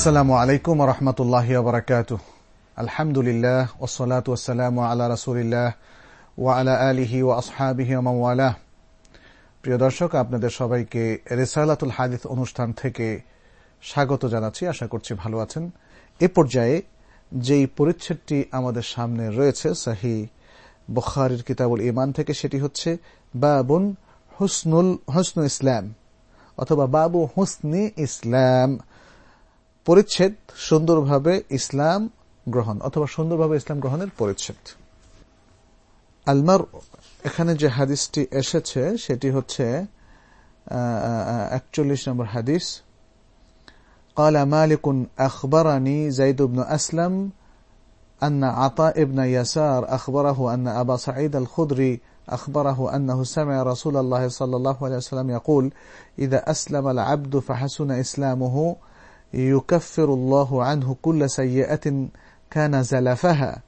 আসসালামু আলাইকুম রহমতুল্লাহ বরকাত আলহামদুলিল্লাহ ওসলাত ওসালাম আলা রসুলিল্লাহ ওয়া আলা আলিহি ও আসহাবিহি ওয়ালা প্রিয় দর্শক, আপনাদের সবাইকে রেসালাতুল হাদিস অনুষ্ঠান থেকে স্বাগত জানাচ্ছি। আশা করছি ভালো আছেন। এ পর্যায়ে যেই পরিচ্ছেদটি আমাদের সামনে রয়েছে, সাহি বখারির কিতাবুল ইমান থেকে, সেটি হচ্ছে বাবুন হুসনুল হুসনু ইসলাম অথবা বাবু হুসনি ইসলাম। পরিচ্ছেদ সুন্দরভাবে ইসলাম গ্রহণ অথবা সুন্দরভাবে ইসলাম গ্রহণের পরিচ্ছেদ আলমার এখানে যে হাদিসটি এসেছে সেটি হচ্ছে একচল্লিশ নম্বর হাদিস قال مالك أخبرني زيد بن أسلم أن عطاء بن يسار أخبره أن أبا سعيد الخدري أخبره أنه سمع رسول الله صلى الله عليه وسلم يقول إذا أسلم العبد فحسن إسلامه يكفر الله عنه كل سيئة كان زلفها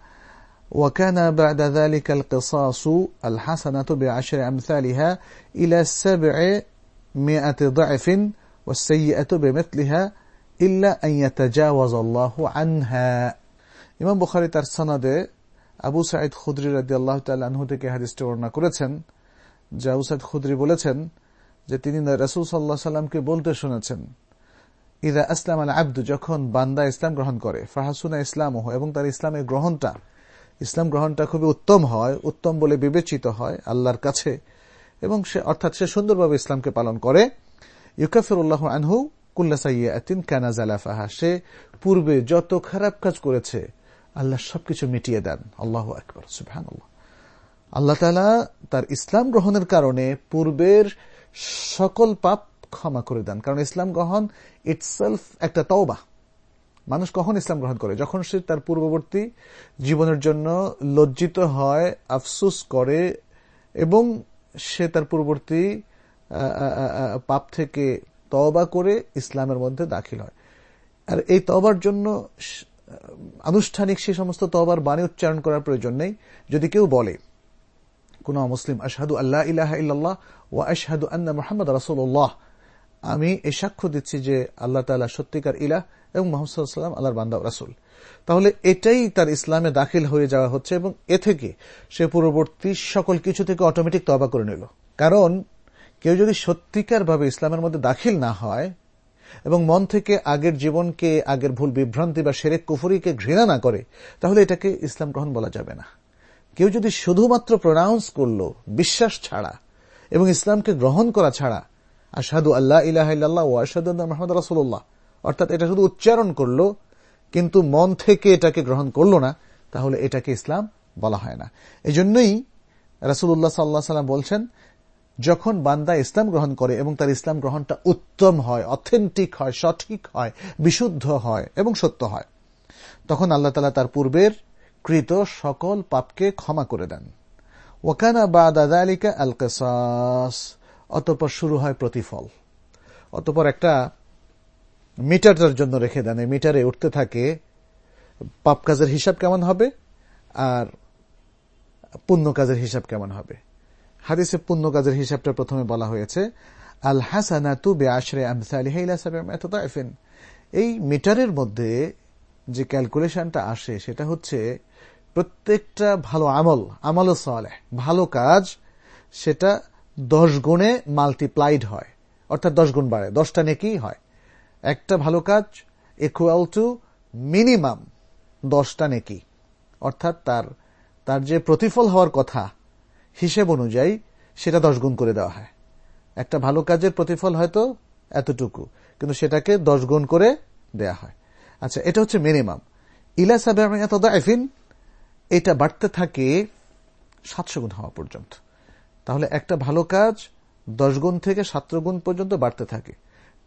وكان بعد ذلك القصاص الحسنة بعشر أمثالها إلى سبعمائة ضعف والسيئة بمثلها إلا أن يتجاوز الله عنها ইমাম বুখারি তার সনদে আবু সাইদ খুদ্রি রাদি আল্লাহ তাল্লাহ্ন থেকে হাদিসটি বর্ণনা করেছেন যে আবু সাইদ খুদ্রি বলেছেন যে তিনি রসুল সাল্লাহ সাল্লামকে বলতে শুনেছেন ইদা আসলাম আল আব্দু, যখন বান্দা ইসলাম গ্রহণ করে, ফাহাসুনা ইসলাম এবং তার ইসলামের গ্রহণটা, ইসলাম গ্রহণটা খুবই উত্তম হয়, উত্তম বলে বিবেচিত হয় আল্লাহর কাছে, এবং সে, অর্থাৎ সে সুন্দরভাবে ইসলামকে পালন করে। ইউকাফিরুল্লাহ আনহু, কুল্লা সাইয়াতিন কানা জালাফাহা, সে পূর্বে যত খারাপ কাজ করেছে, আল্লাহ সবকিছু মিটিয়ে দেন। আল্লাহ আকবর আল্লাহ আল্লাহ তালা তার ইসলাম গ্রহণের কারণে পূর্বের সকল পাপ ক্ষমা করে দেন, কারণ ইসলাম গ্রহণ ইটসেলফ একটা তওবা। মানুষ কখন ইসলাম গ্রহণ করে? যখন সে তার পূর্ববর্তী জীবনের জন্য লজ্জিত হয়, আফসুস করে, এবং সে তার পূর্ববর্তী পাপ থেকে তওবা করে ইসলামের মধ্যে দাখিল হয়। আর এই তবার জন্য আনুষ্ঠানিক সে সমস্ত তবার বাণী উচ্চারণ করার প্রয়োজন নেই। যদি কেউ বলে, কোন মুসলিম, আশহাদু আল্লাহ ইলাহা ও আশহাদু আন্না মোহাম্মদ রাসুল্লাহ আমি এই সাক্ষ্য দিচ্ছি যে আল্লাহ তালা সত্যিকার ইলাহ এবং মোহাম্মদাল্লাম আল্লাহর বান্দা রাসুল। তাহলে এটাই তার ইসলামে দাখিল হয়ে যাওয়া হচ্ছে এবং এ থেকে সে পূর্ববর্তী সকল কিছু থেকে অটোমেটিক তবা করে নিল। কারণ কেউ যদি সত্যিকার ভাবে ইসলামের মধ্যে দাখিল না হয় এবং মন থেকে আগের জীবনকে, আগের ভুল বিভ্রান্তি বা সেরেক কুফুরিকে ঘৃণা না করে, তাহলে এটাকে ইসলাম গ্রহণ বলা যাবে না। কেউ যদি শুধুমাত্র প্রনাউন্স করল, বিশ্বাস ছাড়া এবং ইসলামকে গ্রহণ করা ছাড়া আশাদু আল্লাহ ইলাহ ও আশাদু মোহাম্মদ রাসুল্লাহ অর্থাৎ এটা শুধু উচ্চারণ করল, কিন্তু মন থেকে এটাকে গ্রহণ করল না, তাহলে এটাকে ইসলাম বলা হয় না। এই জন্যই রাসুল্লাহ সাল্লাহ সাল্লাম বলছেন, যখন বান্দা ইসলাম গ্রহণ করে এবং তার ইসলাম গ্রহণটা উত্তম হয়, অথেন্টিক হয়, সঠিক হয়, বিশুদ্ধ হয় এবং সত্য হয়, তখন আল্লাহ তালা তার পূর্বের কৃত সকল পাপকে ক্ষমা করে দেন। ওকানা বা দাদা আলিকা আল অতপর শুরু হয় প্রতিফল। অতপর একটা মিটারটার জন্য রেখে দেন। মিটারে উঠতে থাকে পাপ কাজের হিসাব কেমন হবে আর পুণ্য কাজের হিসাব কেমন হবে। হাদিসে পুণ্য কাজের হিসাবটা প্রথমে বলা হয়েছে আল হাসানাতু বে আশরে আমসালিফিন এই মিটারের মধ্যে যে ক্যালকুলেশনটা আসে, সেটা হচ্ছে প্রত্যেকটা ভালো আমল আমল সালেহ, ভালো কাজ, সেটা দশ গুণে মাল্টিপ্লাইড হয়। অর্থাৎ দশ গুণ বাড়ে। দশটা নেকি হয়? একটা ভালো কাজ ইকুয়াল টু মিনিমাম দশটা নেকি অর্থাৎ তার তার যে প্রতিফল হওয়ার কথা হিসেব অনুযায়ী সেটা দশ গুণ করে দেওয়া হয়। একটা ভালো কাজের প্রতিফল হয়তো এতটুকু, কিন্তু সেটাকে দশ গুণ করে দেয়া হয়। আচ্ছা এটা হচ্ছে মিনিমাম ইলা সাবেফিন এটা বাড়তে থাকে সাতশো গুণ হওয়া পর্যন্ত। তাহলে একটা ভালো কাজ দশ গুণ থেকে সাতশো গুণ পর্যন্ত বাড়তে থাকে।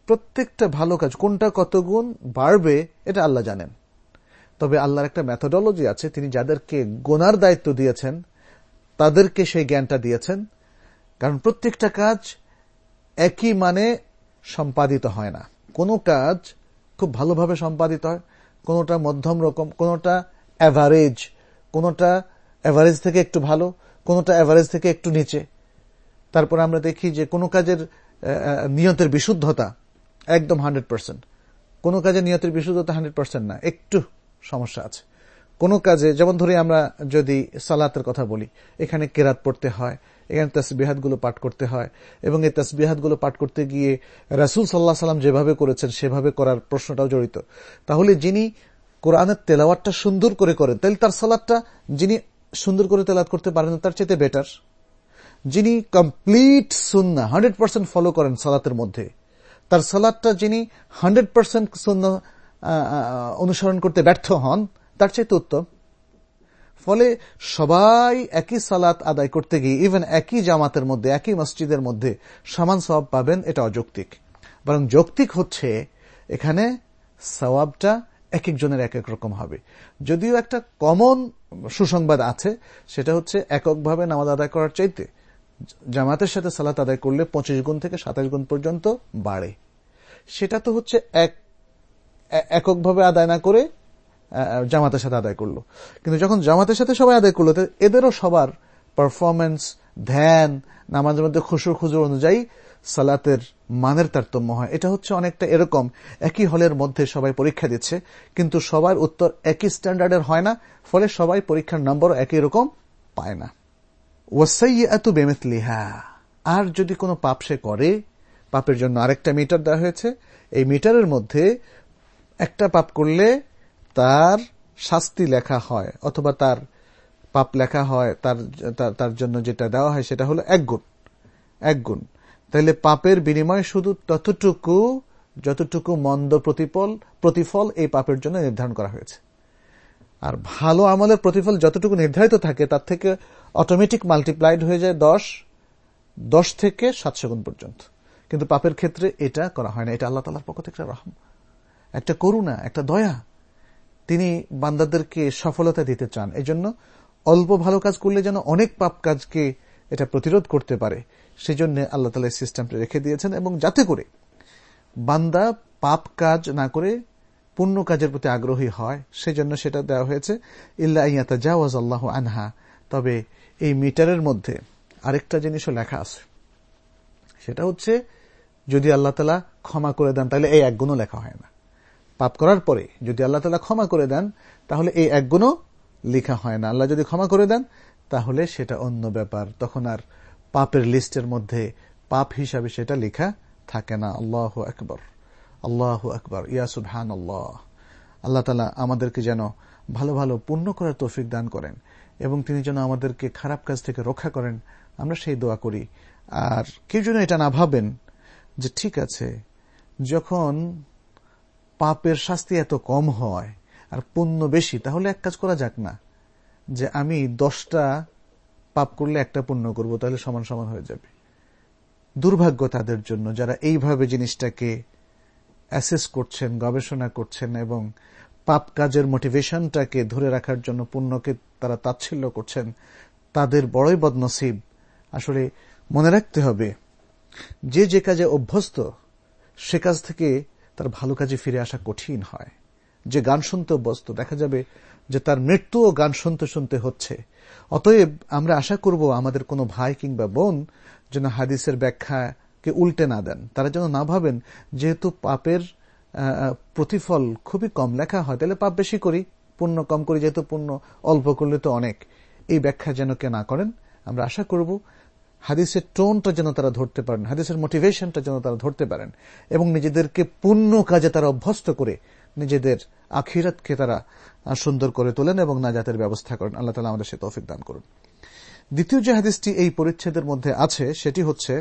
প্রত্যেকটা ভালো কাজ, কোনটা কত গুণ বাড়বে, এটা আল্লাহ জানেন। তবে আল্লাহর একটা ম্যাথোডলজি আছে, তিনি যাদেরকে গোনার দায়িত্ব দিয়েছেন, তাদেরকে সেই জ্ঞানটা দিয়েছেন। কারণ প্রত্যেকটা কাজ একই মানে সম্পাদিত হয় না। কোনো কাজ খুব ভালোভাবে সম্পাদিত হয়, কোনোটা মধ্যম রকম, কোনোটা অ্যাভারেজ কোনোটা অ্যাভারেজ থেকে একটু ভালো, কোনোটা অ্যাভারেজ থেকে একটু নিচে। তারপর আমরা দেখি যে কোনো কাজের নিয়তের বিশুদ্ধতা একদম হান্ড্রেড পার্সেন্ট। কোনো কাজে নিয়তের বিশুদ্ধতা হান্ড্রেড পার্সেন্ট না, একটু সমস্যা আছে। কোনো কাজে, যেমন ধরে আমরা যদি সালাতের কথা বলি, এখানে কেরাত পড়তে হয়, এখানে গুলো পাঠ করতে হয়, এবং এই গুলো পাঠ করতে গিয়ে রাসুল সাল্লাহ সাল্লাম যেভাবে করেছেন, সেভাবে করার প্রশ্নটাও জড়িত। তাহলে যিনি কোরআনের তেলাওয়াতটা সুন্দর করে করেন, তাহলে তার সালাদটা যিনি সুন্দর করে তেলাত করতে পারেন, তার চেয়ে বেটার যিনি কমপ্লিট সুন্না হান্ড্রেড পার্সেন্ট ফলো করেন সালাতের মধ্যে। তার সালাদটা যিনি হান্ড্রেড পার্সেন্ট সুন্না অনুসরণ করতে ব্যর্থ হন, তার চাইতে উত্তম। ফলে সবাই একই সালাত আদায় করতে গিয়ে ইভেন একই জামাতের মধ্যে, একই মসজিদের মধ্যে সমান সবাব পাবেন, এটা অযৌক্তিক। বরং যৌক্তিক হচ্ছে, এখানে সবাবটা এক একজনের এক এক রকম হবে। যদিও একটা কমন সুসংবাদ আছে, সেটা হচ্ছে এককভাবে নামাজ আদায় করার চাইতে জামাতের সাথে সালাত আদায় করলে পঁচিশ গুণ থেকে সাতাশ গুণ পর্যন্ত বাড়ে। সেটা তো হচ্ছে এক, এককভাবে আদায় না করে জামাতের সাথে আদায় করল। কিন্তু যখন জামাতের সাথে সবাই আদায় করল এদেরও সবার পারফরমেন্স ধ্যান, নামাজের মধ্যে খুশুর খুজুর অনুযায়ী সালাতের মানের তারতম্য হয়। এটা হচ্ছে অনেকটা এরকম, একই হলের মধ্যে সবাই পরীক্ষা দিচ্ছে, কিন্তু সবার উত্তর একই স্ট্যান্ডার্ডের হয় না, ফলে সবাই পরীক্ষার নম্বর একই রকম পায় না। আর যদি কোনো পাপ সে করে, পাপের জন্য আরেকটা মিটার দেওয়া হয়েছে, এই মিটারের মধ্যে একটা পাপ করলে তার শাস্তি লেখা হয়, অথবা তার পাপ লেখা হয়, তার তার জন্য যেটা দেওয়া হয় সেটা হলো এক গুণ এক গুণ। তাহলে পাপের বিনিময় শুধু ততটুকু, যতটুকু মন্দ প্রতিফল প্রতিফল এই পাপের জন্য নির্ধারণ করা হয়েছে। আর ভালো আমলের প্রতিফল যতটুকু নির্ধারিত থাকে, তার থেকে অটোমেটিক মাল্টিপ্লাইড হয়ে যায় দশ দশ থেকে সাতশো গুণ পর্যন্ত। কিন্তু পাপের ক্ষেত্রে এটা করা হয় না। এটা আল্লাহ তালার পক্ষ থেকে রহম, একটা করুণা, একটা দয়া। তিনি বান্দাদেরকে সফলতা দিতে চান। এই জন্য অল্প ভালো কাজ করলে যেন অনেক পাপ কাজকে এটা প্রতিরোধ করতে পারে সেই জন্য আল্লাহ তালা সিস্টেমটা রেখে দিয়েছেন এবং যাতে করে বান্দা পাপ কাজ না করে পুণ্য কাজের প্রতি আগ্রহী হয়, সেজন্য সেটা দেওয়া হয়েছে, ইল্লা ইয়াতা জাওয়াজ আল্লাহ আনহা তবে এই মিটারের মধ্যে আরেকটা জিনিসও লেখা আছে। সেটা হচ্ছে, যদি আল্লাহ তালা ক্ষমা করে দেন, তাহলে এই এক গুণও লেখা হয় না। পাপ করার পরে যদি আল্লাহ তালা ক্ষমা করে দেন, তাহলে এই এক গুণও লেখা হয় না। আল্লাহ যদি ক্ষমা করে দেন, তাহলে সেটা অন্য ব্যাপার। তখন আর পাপের লিস্টের মধ্যে পাপ হিসাবে সেটা লেখা থাকে না। আল্লাহ আকবর। আল্লাহ আকবর। ইয়াসুব হান আল্লাহ আল্লাহ তালা আমাদেরকে যেন ভালো ভালো পূর্ণ করার তৌফিক দান করেন। এবং তিনি যেন আমাদেরকে খারাপ কাজ থেকে রক্ষা করেন, আমরা সেই দোয়া করি। আর কেউ যেন এটা না ভাবেন যে ঠিক আছে, যখন পাপের শাস্তি এত কম হয় আর পুণ্য বেশি, তাহলে এক কাজ করা যাক না, যে আমি দশটা পাপ করলে একটা পুণ্য করব, তাহলে সমান সমান হয়ে যাবে। দুর্ভাগ্য তাদের জন্য, যারা এইভাবে জিনিসটাকে অ্যাসেস করছেন, গবেষণা করছেন এবং পাপ কাজের মোটিভেশনটাকে ধরে রাখার জন্য পুণ্যকে তারা তাচ্ছিল্য করছেন, তাদের বড়ই বদনসিব। আসলে মনে রাখতে হবে, যে যে কাজে অভ্যস্ত, সে কাজ থেকে তার ভালো কাজে ফিরে আসা কঠিন হয়। যে গান শুনতে অভ্যস্ত, দেখা যাবে যে তার মৃত্যুও গান শুনতে শুনতে হচ্ছে। অতএব আমরা আশা করব আমাদের কোনো ভাই কিংবা বোন যেন হাদিসের ব্যাখ্যাকে উল্টে না দেন। তারা যেন না ভাবেন, যেহেতু পাপের প্রতিফল খুবই কম লেখা হয়। তাহলে পাপ বেশি করি, পুণ্য কম করি, যেহেতু পুণ্য অল্প করলে তো অনেক। এই ব্যাখ্যা যেন কে না করেন, আমরা আশা করব হাদিসের টোনটা যেন তারা ধরতে পারেন, হাদিসের মোটিভেশনটা যেন তারা ধরতে পারেন এবং নিজেদেরকে পূর্ণ কাজে তারা অভ্যস্ত করে নিজেদের আখিরাতকে তারা সুন্দর করে তোলেন এবং নাজাতের ব্যবস্থা করেন। আল্লাহ তালা আমাদের সে তৌফিক দান করুন। দ্বিতীয় যে হাদিসটি এই পরিচ্ছেদের মধ্যে আছে, সেটি হচ্ছে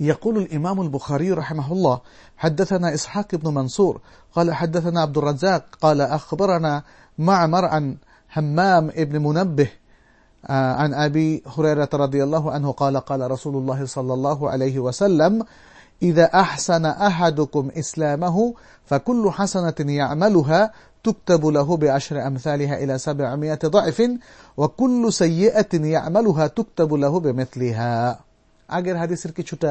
يقول الإمام البخاري رحمه الله حدثنا إسحاق بن منصور قال حدثنا عبد الرزاق قال أخبرنا معمر عن همام ابن منبه عن أبي هريرة رضي الله عنه قال قال رسول الله صلى الله عليه وسلم إذا أحسن أحدكم إسلامه فكل حسنة يعملها تكتب له بعشر أمثالها إلى سبعمائة ضعف وكل سيئة يعملها تكتب له بمثلها. আগের হাদিসের কিছুটা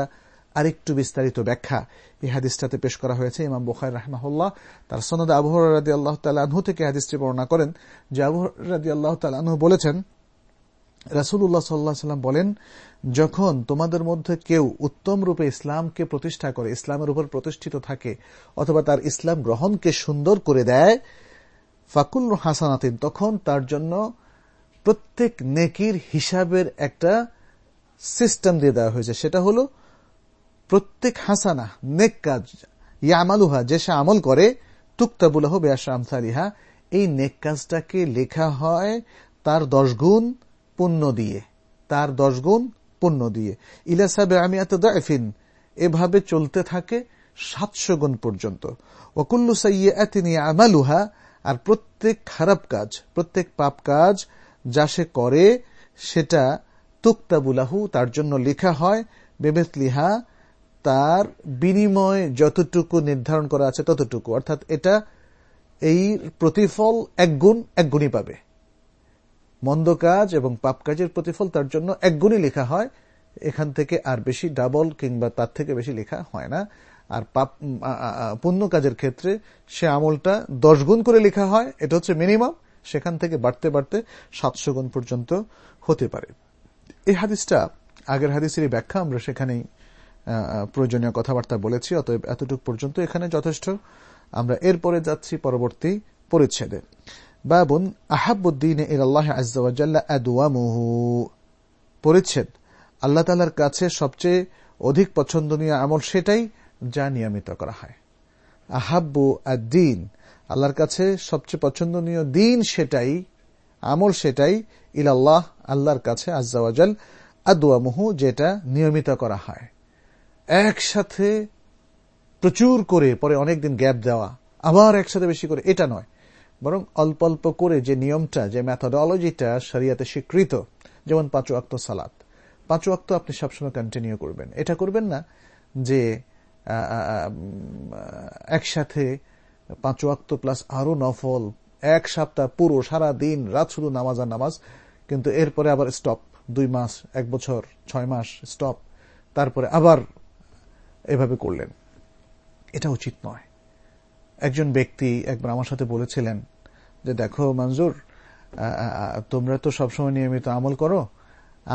আরেকটু বিস্তারিত ব্যাখ্যা। এই হাদিসটাতে পেশ করা হয়েছে ইমাম বুখাই রাহমাহুল্লাহ। তার সনদ আবহর রাদি আল্লাহ তালাহু থেকে হাদিসটি বর্ণনা করেন। যে আবহর রাদি আল্লাহ তালাহু বলেছেন রাসুল্লাহ সাল্লাহ সাল্লাম বলেন, যখন তোমাদের মধ্যে কেউ উত্তম রূপে ইসলামকে প্রতিষ্ঠা করে, ইসলামের উপর প্রতিষ্ঠিত থাকে অথবা তার ইসলাম গ্রহণকে সুন্দর করে দেয় ফাকুল হাসানাতিন, তখন তার জন্য প্রত্যেক নেকির হিসাবের একটা সিস্টেম দিয়ে দেওয়া হয়েছে। সেটা হলো প্রত্যেক হাসানা নেক কাজ ইয়ামালুহা, যে সে আমল করে, তুক্তাবুলাহ বেয়াশা আমসালিহা, এই নেক কাজটাকে লেখা হয় তার দশ গুণ পুণ্য দিয়ে। তার দশ গুণ পুণ্য দিয়ে। ইলাসাবে আমি এত দাফিন এভাবে চলতে থাকে সাতশো গুণ পর্যন্ত। ওকুল্লু সাইয়ে আমালুহা আর প্রত্যেক খারাপ কাজ, প্রত্যেক পাপ কাজ যা সে করে, সেটা তুক্তাবুলাহু তার জন্য লেখা হয় বেবেতলিহা তার বিনিময় যতটুকু নির্ধারণ করা আছে ততটুকু। অর্থাৎ এটা, এই প্রতিফল এক গুণ, এক গুণই পাবে। মন্দ কাজ এবং পাপ কাজের প্রতিফল তার জন্য এক গুণই লেখা হয়। এখান থেকে আর বেশি ডাবল কিংবা তার থেকে বেশি লেখা হয় না। আর পাপ পুণ্য কাজের ক্ষেত্রে সে আমলটা দশ গুণ করে লেখা হয়, এটা হচ্ছে মিনিমাম। সেখান থেকে বাড়তে বাড়তে সাতশো গুণ পর্যন্ত হতে পারে। এই হাদিসটা আগের হাদিসের ব্যাখ্যা আমরা সেখানেই প্রয়োজনীয় কথাবার্তা বলেছি, অতএব এতটুকু পর্যন্ত এখানে যথেষ্ট। আমরা এরপরে যাচ্ছি পরবর্তী পরিচ্ছেদে। বাবুন, আহাবুদ্দিন আল্লাহ আদুয়ামুহু পরিচ্ছেদ, আল্লাহ তালার কাছে সবচেয়ে অধিক পছন্দনীয় আমল সেটাই যা নিয়মিত করা হয়। আহাব্বু আদিন আল্লাহর কাছে সবচেয়ে পছন্দনীয় দিন সেটাই, আমল সেটাই ইলাল্লাহ, আল্লাহর কাছে আজ্জাওয়াজাল আদুয়ামুহু যেটা নিয়মিত করা হয়। একসাথে প্রচুর করে, পরে অনেকদিন গ্যাপ দেওয়া, আবার একসাথে বেশি করে, এটা নয়। বরং অল্প অল্প করে যে নিয়মটা, যে ম্যাথোডলজিটা সারিয়াতে স্বীকৃত, যেমন পাঁচু আক্ত সালাত। পাঁচু আক্ত আপনি সবসময় কন্টিনিউ করবেন। এটা করবেন না যে একসাথে পাঁচু আক্ত প্লাস আরও নফল এক সপ্তাহ পুরো সারা দিন রাত শুধু নামাজ আর নামাজ, কিন্তু এরপরে আবার স্টপ দুই মাস, এক বছর, ছয় মাস স্টপ তারপরে আবার এভাবে করলেন। এটা উচিত নয়। একজন ব্যক্তি একবার আমার সাথে বলেছিলেন যে, দেখো মঞ্জুর তোমরা তো সবসময় নিয়মিত আমল করো,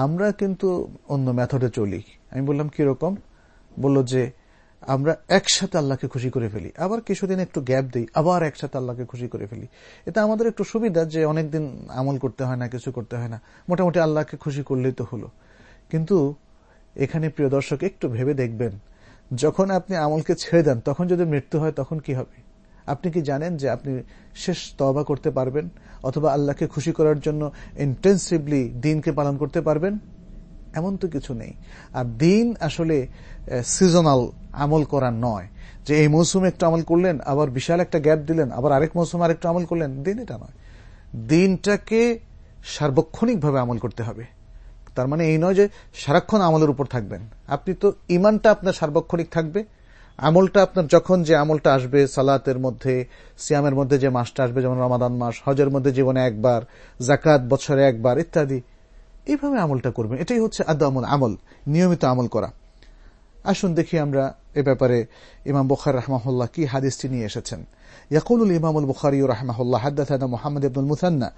আমরা কিন্তু অন্য মেথডে চলি। আমি বললাম, কীরকম? বলল যে আমরা একসাথে আল্লাহকে খুশি করে ফেলি। আবার কিছুদিন একটু গ্যাপ দিই, আবার একসাথে আল্লাহকে খুশি করে ফেলি। এটা আমাদের একটু সুবিধা যে অনেকদিন আমল করতে হয় না, কিছু করতে হয় না। মোটামুটি আল্লাহকে খুশি করলেই তো হলো। কিন্তু এখানে প্রিয় দর্শক, একটু ভেবে দেখবেন, যখন আপনি আমলকে ছেড়ে দেন, তখন যদি মৃত্যু হয়, তখন কি হবে? আপনি কি জানেন যে আপনি শেষ তবা করতে পারবেন? অথবা আল্লাহকে খুশি করার জন্য ইন্টেন্সিভলি দিনকে পালন করতে পারবেন? এমন তো কিছু নেই। আর দিন আসলে সিজনাল আমল করা নয়। যে এই মৌসুমে একটু আমল করলেন, আবার বিশাল একটা গ্যাপ দিলেন, আবার আরেক মৌসুমে আরেকটু আমল করলেন, দিন এটা নয়। দিনটাকে সার্বক্ষণিকভাবে আমল করতে হবে। তার মানে এই নয় যে সারাক্ষণ আমলের উপর থাকবেন। আপনি তো ইমানটা আপনার সার্বক্ষণিক থাকবে। আমলটা আপনার যখন যে আমলটা আসবে, সালাতের মধ্যে, সিয়ামের মধ্যে যে মাসটা আসবে, যেমন রমাদান মাস, হজের মধ্যে জীবনে একবার জাকাত বছরে একবার, ইত্যাদি এইভাবে আমলটা করবেন এটাই হচ্ছে আদামুল আমল নিয়মিত আমল করা আসুন দেখি আমরা এ ব্যাপারে ইমাম বুখার রহমাহুল্লাহ কি হাদিসটি নিয়ে এসেছেন يقول الإمام البخاري رحمه الله حدثنا محمد بن المثنى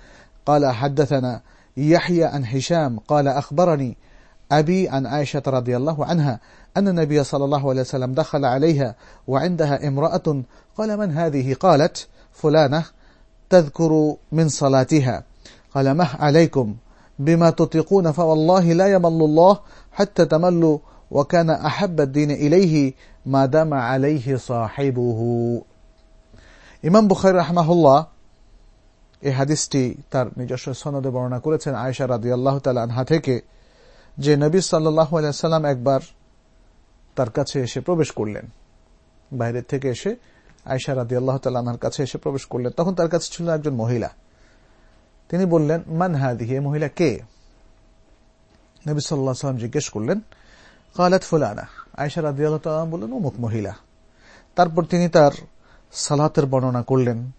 قال حدثنا يحيى عن هشام قال أخبرني أبي عن عائشة رضي الله عنها أن النبي صلى الله عليه وسلم دخل عليها وعندها امرأة قال من هذه قالت فلانة تذكر من صلاتها قال مه عليكم بما تطيقون فوالله لا يمل الله حتى تملوا وكان أحب الدين إليه ما دام عليه صاحبه ইমাম বুখারি রাহমাহুল্লাহ এই হাদিসটি তার নিজস্ব সনদে বর্ণনা করেছেন আয়েশা রাদি আল্লাহ আনহা থেকে যে নবী সাল্লাহ সাল্লাম একবার তার কাছে এসে প্রবেশ করলেন বাইরের থেকে এসে আয়সা রাদি আল্লাহ তাল্লাহার কাছে এসে প্রবেশ করলেন তখন তার কাছে ছিল একজন মহিলা তিনি বললেন, মান হাদিহি এ মহিলা কে? নবী সাল্লাহ সাল্লাম জিজ্ঞেস করলেন, কালাত ফুলানা। আয়সা রাদি আল্লাহ বললেন, অমুক মহিলা। তারপর তিনি তার সালাতের বর্ণনা করলেন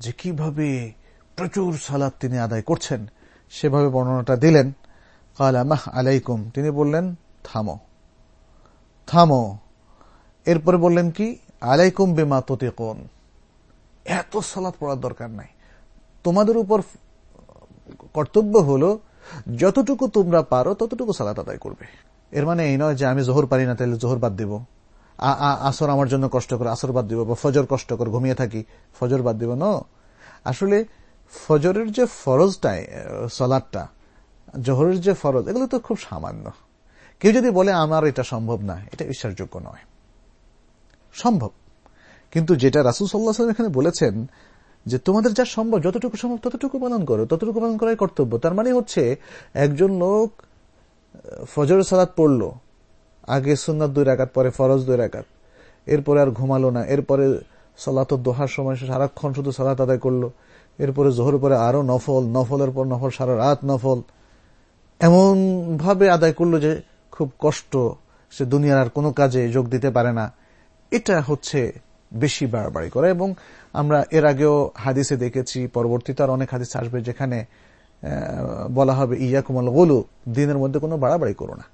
যে কীভাবে প্রচুর সালাত তিনি আদায় করছেন। সেভাবে বর্ণনাটা দিলেন, কালা মাহ আলাইকুম। তিনি বললেন, থামো। থামো। এরপরে বললেন কি, আলাইকুম বেমা তোতে কোন এত সালাত পড়ার দরকার নাই। তোমাদের উপর কর্তব্য হলো, যতটুকু তোমরা পারো, ততটুকু সালাত আদায় করবে। এর মানে এই নয় যে আমি জোহর পারি না, তাহলে জোহর বাদ দিব। আসর আমার জন্য কষ্ট করে আসর বাদ দিব বা ফজর কষ্ট করে ঘুমিয়ে থাকি, ফজর বাদ দিব। ন। আসলে ফজরের যে ফরজটাই সলাদটা জোহরের যে ফরজ, এগুলো তো খুব সামান্য। কেউ যদি বলে, আমার এটা সম্ভব না, এটা বিশ্বাসযোগ্য নয়। সম্ভব। কিন্তু যেটা রাসুল সাল্লাহ এখানে বলেছেন যে তোমাদের যা সম্ভব, যতটুকু সম্ভব ততটুকু পালন করো, ততটুকু পালন করাই কর্তব্য। তার মানে হচ্ছে, একজন লোক ফজর সালাদ পড়ল, আগে সুন্নাত দুই রাকাত, পরে ফরজ দুই রাকাত। এরপরে আর ঘুমালো না, এরপরে সলাত দোহার সময় সারাক্ষণ শুধু সালাত আদায় করল, এরপরে জোহর পরে আরও নফল, নফলের পর নফল, সারা রাত নফল। এমন ভাবে আদায় করল যে খুব কষ্ট, সে দুনিয়ার আর কোনো কাজে যোগ দিতে পারে না। এটা হচ্ছে বেশি বাড়াবাড়ি করা এবং আমরা এর আগেও হাদিসে দেখেছি, পরবর্তীতে আর অনেক হাদিস আসবে যেখানে বলা হবে ইয়া কুমল গোলু দিনের মধ্যে কোনো বাড়াবাড়ি করো না।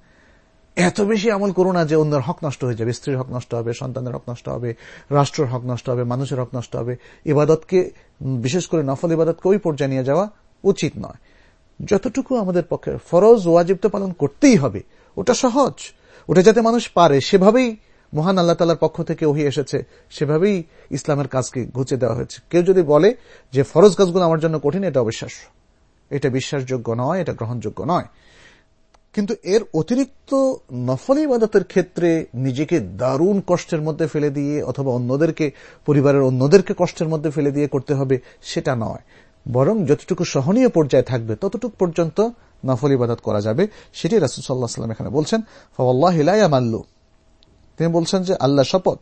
এত বেশি আমল করো না যে অন্যের হক নষ্ট হয়ে যাবে, স্ত্রীর হক নষ্ট হবে, সন্তানের হক নষ্ট হবে, রাষ্ট্রের হক নষ্ট হবে, মানুষের হক নষ্ট হবে। ইবাদতকে, বিশেষ করে নফল ইবাদতকে ওই পর্যায়ে নিয়ে যাওয়া উচিত নয়। যতটুকু আমাদের পক্ষে ফরজ, ওয়াজিব তো পালন করতেই হবে, ওটা সহজ। ওটা যাতে মানুষ পারে, সেভাবেই মহান আল্লাহ তালার পক্ষ থেকে ওহি এসেছে। সেভাবেই ইসলামের কাজকে ঘুচে দেওয়া হয়েছে। কেউ যদি বলে যে ফরজ কাজগুলো আমার জন্য কঠিন, এটা অবিশ্বাস্য। এটা বিশ্বাসযোগ্য নয়, এটা গ্রহণযোগ্য নয়। কিন্তু এর অতিরিক্ত নফল ইবাদতের ক্ষেত্রে নিজেকে দারুণ কষ্টের মধ্যে ফেলে দিয়ে অথবা অন্যদেরকে, পরিবারের অন্যদেরকে কষ্টের মধ্যে ফেলে দিয়ে করতে হবে, সেটা নয়। বরং যতটুকু সহনীয় পর্যায়ে থাকবে, ততটুকু পর্যন্ত নফল ইবাদত করা যাবে। সেটি রাসুল সাল্লাহ সাল্লাম এখানে বলছেন ফল্লাহ মাল্লু তিনি বলছেন যে আল্লাহ শপথ।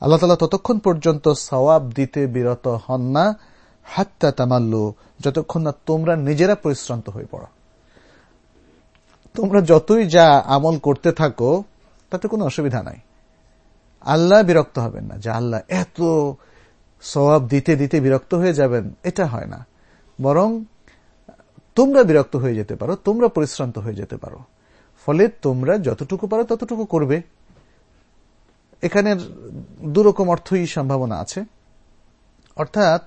আল্লাহ তালা ততক্ষণ পর্যন্ত সওয়াব দিতে বিরত হন না, হাত্তা তামাল্লু, যতক্ষণ না তোমরা নিজেরা পরিশ্রান্ত হয়ে পড়ো। তোমরা যতই যা আমল করতে থাকো, তাতে কোনো অসুবিধা নাই। আল্লাহ বিরক্ত হবেন না, যে আল্লাহ এত সবাব দিতে দিতে বিরক্ত হয়ে যাবেন, এটা হয় না। বরং তোমরা বিরক্ত হয়ে যেতে পারো, তোমরা পরিশ্রান্ত হয়ে যেতে পারো। ফলে তোমরা যতটুকু পারো ততটুকু করবে। এখানের দুরকম অর্থই সম্ভাবনা আছে। অর্থাৎ,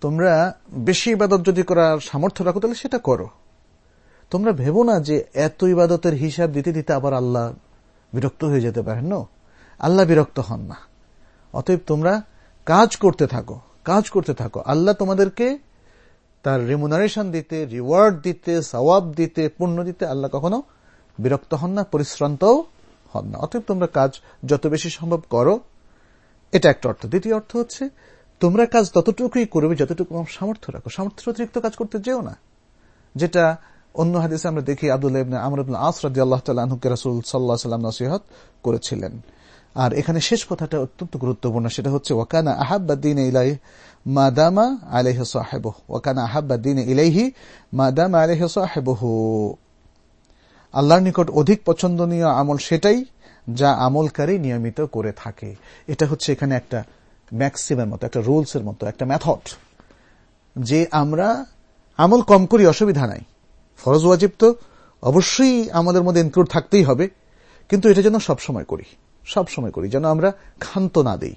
তোমরা বেশি ইবাদত যদি করার সামর্থ্য রাখো, তাহলে সেটা করো। তোমরা ভেবো না যে এত ইবাদতের হিসাব দিতে দিতে আবার আল্লাহ বিরক্ত হয়ে যেতে পারেন। ন, আল্লাহ বিরক্ত হন না। অতএব তোমরা কাজ করতে থাকো, কাজ করতে থাকো। আল্লাহ তোমাদেরকে তার রিমুনারেশন দিতে রিওয়ার্ড দিতে, সওয়াব দিতে, পুণ্য দিতে আল্লাহ কখনো বিরক্ত হন না, পরিশ্রান্তও হন না। অতএব তোমরা কাজ যত বেশি সম্ভব করো। এটা একটা অর্থ। দ্বিতীয় অর্থ হচ্ছে, তোমরা কাজ ততটুকুই করবে যতটুকু সামর্থ্য রাখো। সামর্থ্য অতিরিক্ত কাজ করতে যেও না। যেটা অন্য হাদিসে আমরা দেখি ইবনে আমর ইবনে আস রাদিয়াল্লাহু তাআলা আনহুকে সাল্লাম নসিহত করেছিলেন। আর এখানে শেষ কথাটা অত্যন্ত গুরুত্বপূর্ণ, সেটা হচ্ছে, ওয়াকানা আহাব্বা দিন ইলাই মাদামা আলাইহি সাহেবহ। ওয়াকানা আহাব্বা দিন ইলাইহি মাদামা আলাইহি সাহেবহ। আল্লাহর নিকট অধিক পছন্দনীয় আমল সেটাই যা আমলকারী নিয়মিত করে থাকে। এটা হচ্ছে এখানে একটা ম্যাক্সিমের মতো, একটা রুলসের মতো, একটা মেথড যে আমরা আমল কম করি, অসুবিধা নাই। ফরজ ওয়াজিব তো অবশ্যই আমাদের মধ্যে ইনক্লুড থাকতেই হবে, কিন্তু এটা যেন সবসময় করি সব সময় করি, যেন আমরা ক্ষান্ত না দেই,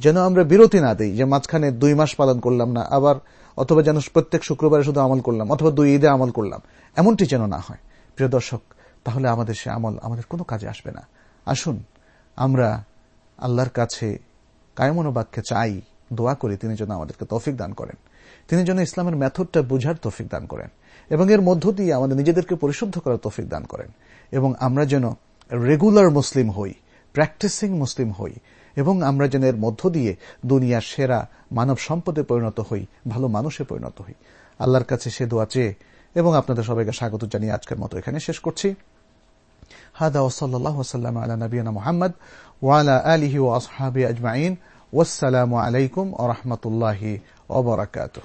যেন আমরা বিরতি না দেই, যে মাঝখানে দুই মাস পালন করলাম না, আবার অথবা যেন প্রত্যেক শুক্রবারে শুধু আমল করলাম, অথবা দুই ঈদে আমল করলাম, এমনটি যেন না হয়। প্রিয় দর্শক তাহলে আমাদের সে আমল আমাদের কোনো কাজে আসবে না। আসুন, আমরা আল্লাহর কাছে কায়মনোবাক্যে চাই, দোয়া করি, তিনি যেন আমাদেরকে তৌফিক দান করেন। তিনি যেন ইসলামের মেথডটা বুঝার তৌফিক দান করেন এবং এর মধ্য দিয়ে আমাদের নিজেদেরকে পরিশুদ্ধ করার তৌফিক দান করেন এবং আমরা যেন রেগুলার মুসলিম হই প্র্যাকটিসিং মুসলিম হই এবং আমরা যেন এর মধ্য দিয়ে দুনিয়ার সেরা মানব সম্পদে পরিণত হই, ভালো মানুষে পরিণত হই। আল্লাহর কাছে সে দোয়া চেয়ে এবং আপনাদের সবাইকে স্বাগত জানিয়ে আজকের মতো এখানে শেষ করছি। হাদা ওসল্লাহ ওসাল্লাম আলা নবীনা মোহাম্মদ ওয়ালা আলিহি ও আসহাবি আজমাইন ওয়াসালামু আলাইকুম ও রহমতুল্লাহি ওবরাকাতুহ